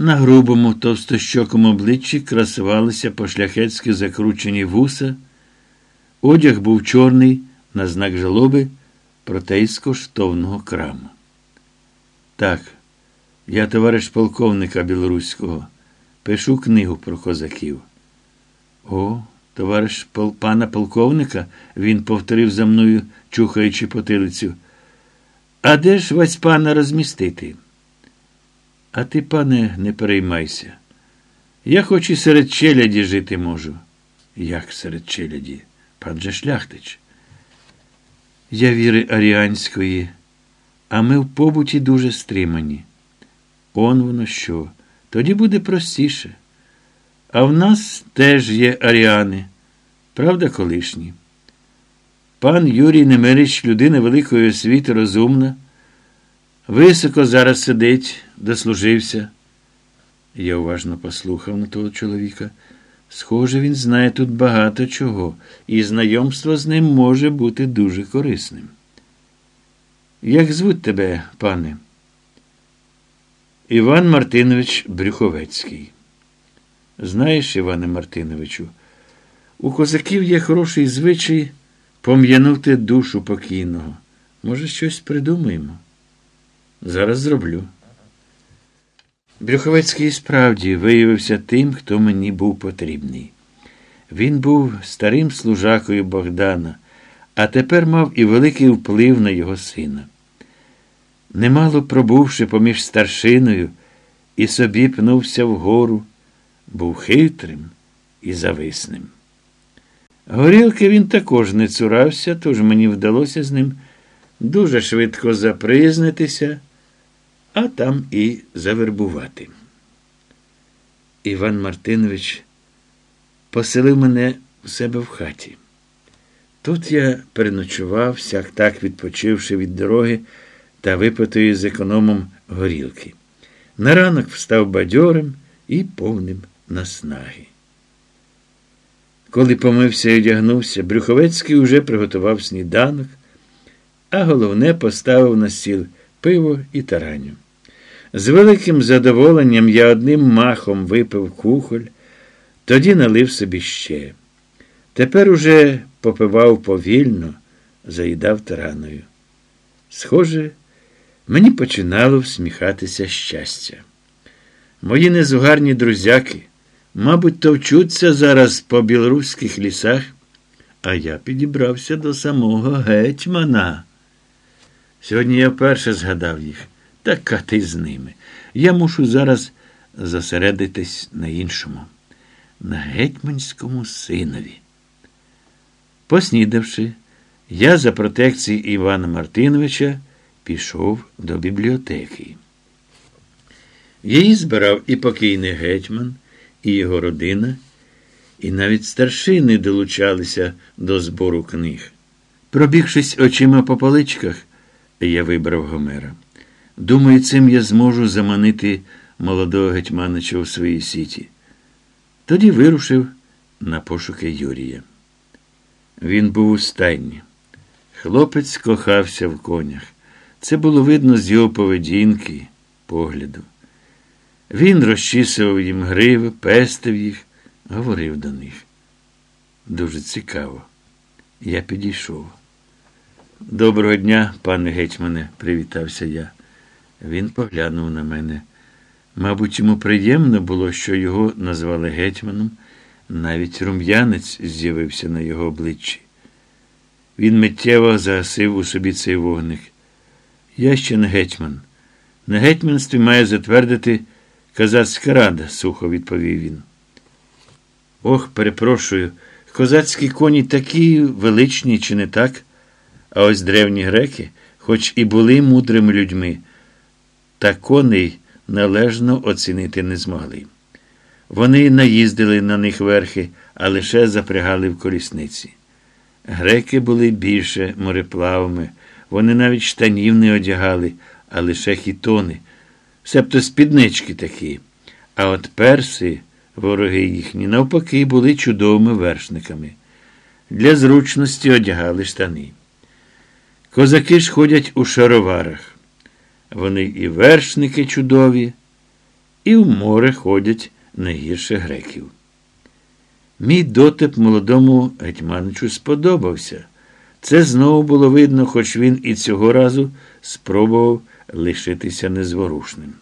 На грубому товстощокому обличчі красувалися пошляхетськи закручені вуса. Одяг був чорний на знак жалоби проте із коштовного краму. Так, я товариш полковника білоруського, пишу книгу про козаків. О, товариш пол, пана полковника, він повторив за мною, чухаючи потилицю. А де ж вась пана розмістити? А ти, пане, не переймайся. Я хоч і серед челяді жити можу. Як серед челяді? Пан же шляхтич. Я віри аріанської, а ми в побуті дуже стримані. Он воно що? Тоді буде простіше. А в нас теж є аріани, правда, колишні. Пан Юрій Немирич, людина великої освіти, розумна, високо зараз сидить, дослужився. Я уважно послухав на того чоловіка. Схоже, він знає тут багато чого, і знайомство з ним може бути дуже корисним. Як звуть тебе, пане? Іван Мартинович Брюховецький. Знаєш, Іване Мартиновичу, у козаків є хороший звичай пом'янути душу покійного. Може, щось придумаємо? Зараз зроблю. Брюховецький справді виявився тим, хто мені був потрібний. Він був старим служакою Богдана, а тепер мав і великий вплив на його сина. Немало пробувши поміж старшиною, і собі пнувся вгору, був хитрим і зависним. Горілки він також не цурався, тож мені вдалося з ним дуже швидко запризнитися а там і завербувати. Іван Мартинович поселив мене у себе в хаті. Тут я переночував, сяк так відпочивши від дороги та випитої з економом горілки. На ранок встав бадьорим і повним наснаги. Коли помився і одягнувся, Брюховецький уже приготував сніданок, а головне поставив на стіл пиво і тараню. З великим задоволенням я одним махом випив кухоль, тоді налив собі ще. Тепер уже попивав повільно, заїдав тараною. Схоже, мені починало всміхатися щастя. Мої незугарні друзяки, мабуть, товчуться зараз по білоруських лісах, а я підібрався до самого гетьмана. Сьогодні я вперше згадав їх. Така ти з ними. Я мушу зараз зосередитись на іншому, на гетьманському синові. Поснідавши, я за протекції Івана Мартиновича пішов до бібліотеки. Її збирав і покійний гетьман, і його родина, і навіть старшини долучалися до збору книг. Пробігшись очима по поличках, я вибрав Гомера. Думаю, цим я зможу заманити молодого гетьманича у своїй сіті. Тоді вирушив на пошуки Юрія. Він був у стайні. Хлопець кохався в конях. Це було видно з його поведінки, погляду. Він розчісував їм гриви, пестив їх, говорив до них. Дуже цікаво. Я підійшов. Доброго дня, пане гетьмане, привітався я. Він поглянув на мене. Мабуть, йому приємно було, що його назвали гетьманом, навіть рум'янець з'явився на його обличчі. Він миттєво загасив у собі цей вогник. Я ще не гетьман. На гетьманстві має затвердити козацька рада, сухо відповів він. Ох, перепрошую, козацькі коні такі величні, чи не так? А ось древні греки, хоч і були мудрими людьми, та коней належно оцінити не змогли. Вони наїздили на них верхи, а лише запрягали в колісниці. Греки були більше мореплавами, вони навіть штанів не одягали, а лише хітони, себто спіднички такі. А от перси, вороги їхні, навпаки, були чудовими вершниками. Для зручності одягали штани. Козаки ж ходять у шароварах. Вони і вершники чудові, і в море ходять не гірше греків. Мій дотип молодому гетьманичу сподобався. Це знову було видно, хоч він і цього разу спробував лишитися незворушним.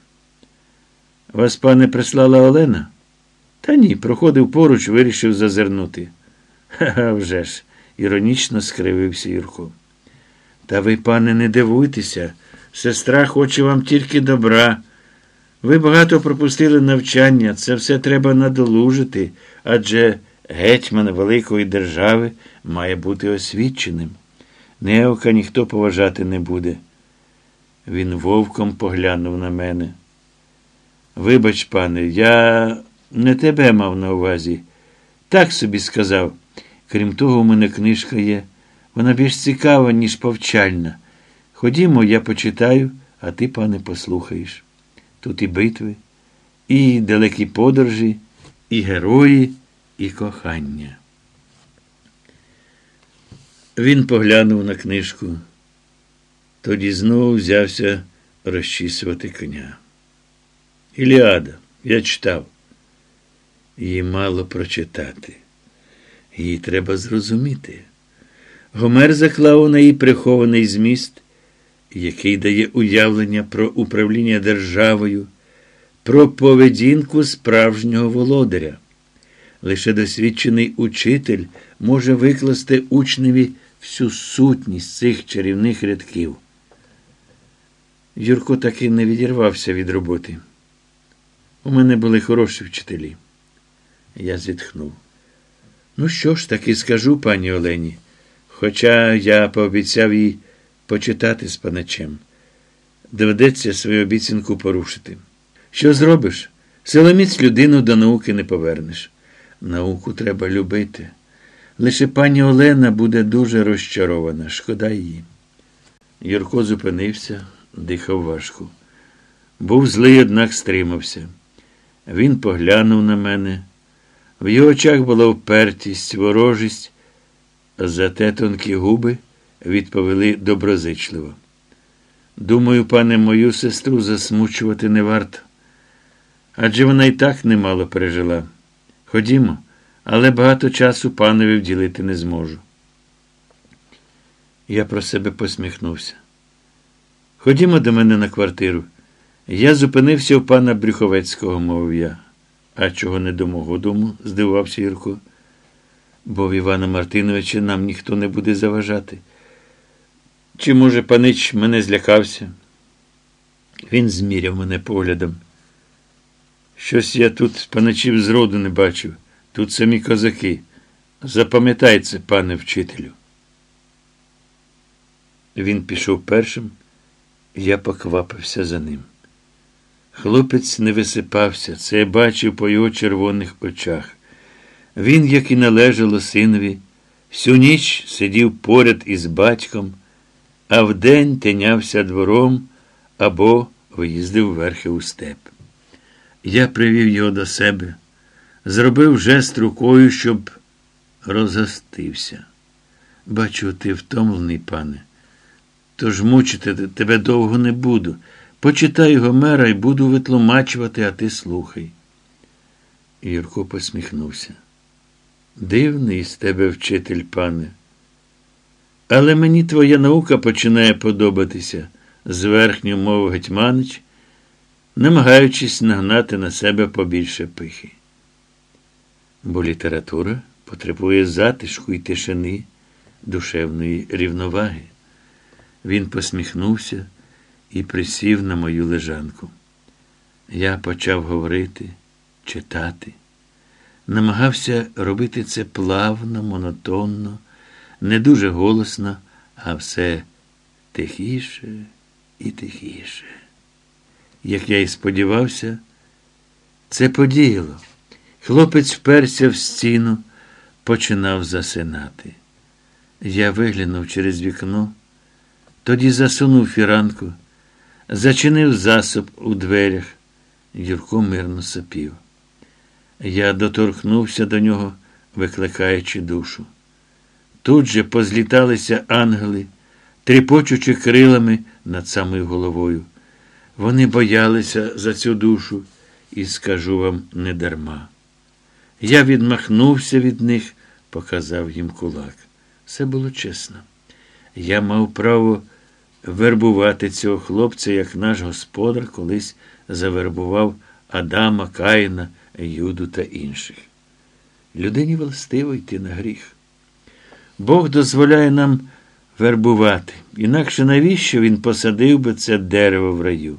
Вас, пане, прислала Олена? Та ні, проходив поруч, вирішив зазирнути. Ха-ха, вже ж, іронічно скривився Юрко. Та ви, пане, не дивуйтеся, сестра хоче вам тільки добра. Ви багато пропустили навчання, це все треба надолужити, адже гетьман великої держави має бути освіченим. Неока ніхто поважати не буде. Він вовком поглянув на мене. Вибач, пане, я не тебе мав на увазі. Так собі сказав. Крім того, у мене книжка є. Вона більш цікава, ніж повчальна. Ходімо, я почитаю, а ти, пане, послухаєш. Тут і битви, і далекі подорожі, і герої, і кохання. Він поглянув на книжку, тоді знову взявся розчісувати коня. Іліада, я читав. Її мало прочитати. Її треба зрозуміти. Гомер заклав у неї прихований зміст, який дає уявлення про управління державою, про поведінку справжнього володаря. Лише досвідчений учитель може викласти учневі всю сутність цих чарівних рядків. Юрко таки не відірвався від роботи. У мене були хороші вчителі. Я зітхнув. Ну що ж, таки скажу, пані Олені, хоча я пообіцяв їй почитати з паначем. Доведеться свою обіцянку порушити. Що зробиш? Силоміць людину до науки не повернеш. Науку треба любити. Лише пані Олена буде дуже розчарована, шкода її. Юрко зупинився, дихав важко. Був злий, однак стримався. Він поглянув на мене. В його очах була впертість, ворожість, зате тонкі губи відповіли доброзичливо. Думаю, пане, мою сестру засмучувати не варто. Адже вона і так немало пережила. Ходімо, але багато часу панові вділити не зможу. Я про себе посміхнувся. Ходімо до мене на квартиру. Я зупинився у пана Брюховецького, мовив я. А чого не до мого дому? здивувався Юрко. Бо в Івана Мартиновича нам ніхто не буде заважати. Чи, може, панич мене злякався? Він зміряв мене поглядом. Щось я тут паничів зроду не бачив. Тут самі козаки. Запам'ятай це, пане вчителю. Він пішов першим, я поквапився за ним. Хлопець не висипався, це я бачив по його червоних очах. Він, як і належало синові, всю ніч сидів поряд із батьком, а вдень тинявся двором або виїздив верхи у степ. Я привів його до себе, зробив жест рукою, щоб розгостився. Бачу, ти втомлений, пане. Тож мучити тебе довго не буду. Почитай Гомера і буду витлумачувати, а ти слухай. Юрко посміхнувся. Дивний з тебе вчитель, пане. Але мені твоя наука починає подобатися, зверхню мовив Гетьманич, намагаючись нагнати на себе побільше пихи. Бо література потребує затишку і тишини, душевної рівноваги. Він посміхнувся і присів на мою лежанку. Я почав говорити, читати, намагався робити це плавно, монотонно, не дуже голосно, а все тихіше і тихіше. Як я і сподівався, це подіяло. Хлопець вперся в стіну, починав засинати. Я виглянув через вікно, тоді засунув фіранку. Зачинив засоб у дверях. Юрко мирно сапів. Я доторкнувся до нього, викликаючи душу. Тут же позліталися ангели, тріпочучи крилами над самою головою. Вони боялися за цю душу і скажу вам недарма. Я відмахнувся від них, показав їм кулак. Все було чесно. Я мав право вербувати цього хлопця, як наш господар колись завербував Адама, Каїна, Юду та інших. Людині властиво йти на гріх. Бог дозволяє нам вербувати, інакше навіщо він посадив би це дерево в раю?